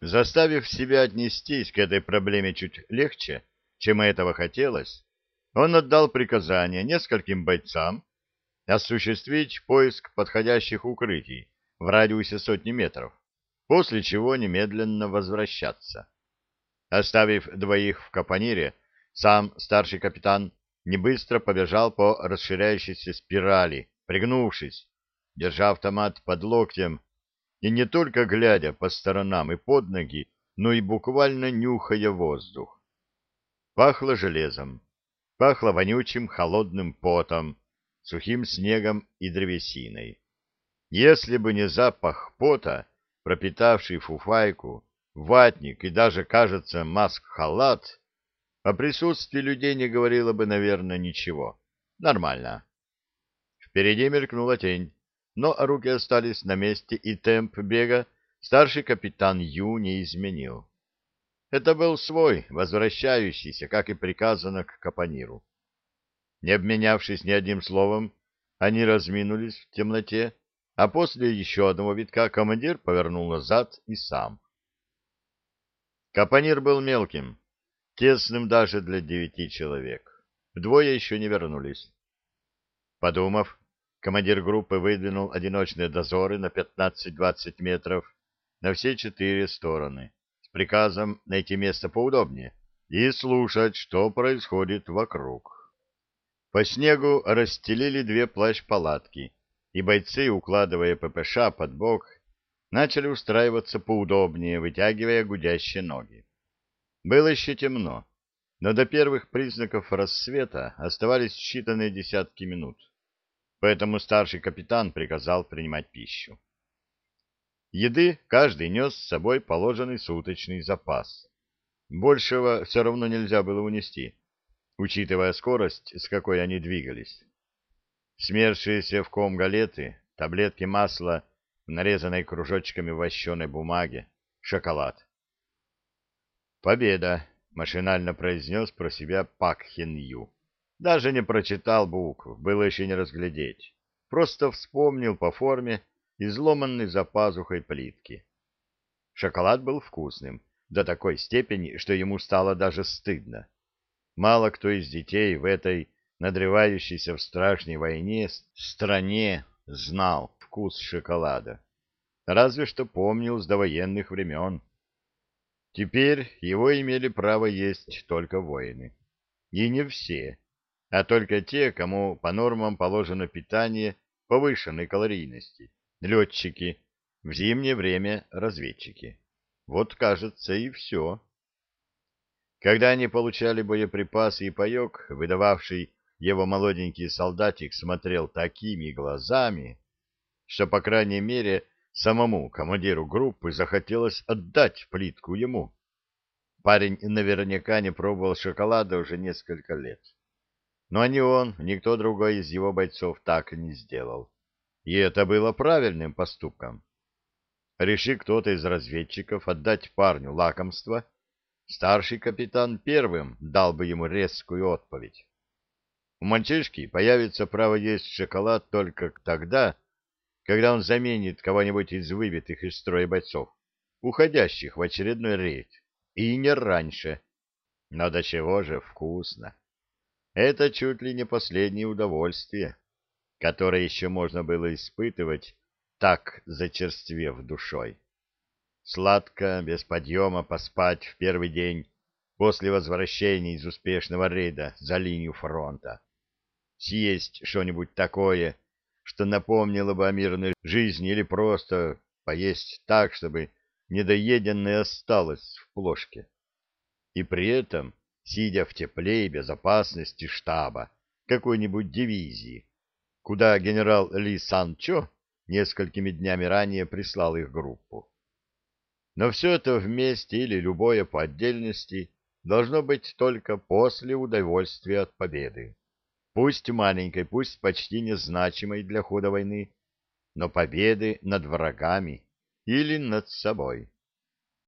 Заставив себя отнестись к этой проблеме чуть легче, чем этого хотелось, он отдал приказание нескольким бойцам осуществить поиск подходящих укрытий в радиусе сотни метров, после чего немедленно возвращаться. Оставив двоих в капонире, сам старший капитан небыстро побежал по расширяющейся спирали, пригнувшись, держа автомат под локтем и не только глядя по сторонам и под ноги, но и буквально нюхая воздух. Пахло железом, пахло вонючим холодным потом, сухим снегом и древесиной. Если бы не запах пота, пропитавший фуфайку, ватник и даже, кажется, маск-халат, о присутствии людей не говорило бы, наверное, ничего. Нормально. Впереди мелькнула тень но руки остались на месте, и темп бега старший капитан Ю не изменил. Это был свой, возвращающийся, как и приказано, к капониру. Не обменявшись ни одним словом, они разминулись в темноте, а после еще одного витка командир повернул назад и сам. Капонир был мелким, тесным даже для девяти человек. Двое еще не вернулись. Подумав, Командир группы выдвинул одиночные дозоры на 15-20 метров на все четыре стороны с приказом найти место поудобнее и слушать, что происходит вокруг. По снегу расстелили две плащ-палатки, и бойцы, укладывая ППШ под бок, начали устраиваться поудобнее, вытягивая гудящие ноги. Было еще темно, но до первых признаков рассвета оставались считанные десятки минут поэтому старший капитан приказал принимать пищу. Еды каждый нес с собой положенный суточный запас. Большего все равно нельзя было унести, учитывая скорость, с какой они двигались. Смерзшиеся в ком галеты, таблетки масла в нарезанной кружочками вощеной бумаге, шоколад. «Победа!» — машинально произнес про себя Пак Хин Ю. Даже не прочитал букв, было еще не разглядеть. Просто вспомнил по форме изломанной за пазухой плитки. Шоколад был вкусным, до такой степени, что ему стало даже стыдно. Мало кто из детей в этой надрывающейся в страшной войне стране знал вкус шоколада. Разве что помнил с довоенных времен. Теперь его имели право есть только воины. И не все а только те, кому по нормам положено питание повышенной калорийности, летчики, в зимнее время разведчики. Вот, кажется, и все. Когда они получали боеприпасы и паек, выдававший его молоденький солдатик смотрел такими глазами, что, по крайней мере, самому командиру группы захотелось отдать плитку ему. Парень наверняка не пробовал шоколада уже несколько лет. Но ни он, никто другой из его бойцов так и не сделал. И это было правильным поступком. Реши кто-то из разведчиков отдать парню лакомство, старший капитан первым дал бы ему резкую отповедь. У мальчишки появится право есть шоколад только тогда, когда он заменит кого-нибудь из выбитых из строя бойцов, уходящих в очередной рейд, и не раньше. Но до чего же вкусно! Это чуть ли не последнее удовольствие, которое еще можно было испытывать, так зачерствев душой. Сладко, без подъема поспать в первый день после возвращения из успешного рейда за линию фронта. Съесть что-нибудь такое, что напомнило бы о мирной жизни, или просто поесть так, чтобы недоеденное осталось в плошке. И при этом сидя в тепле и безопасности штаба какой-нибудь дивизии, куда генерал Ли Санчо несколькими днями ранее прислал их группу. Но все это вместе или любое по отдельности должно быть только после удовольствия от победы. Пусть маленькой, пусть почти незначимой для хода войны, но победы над врагами или над собой.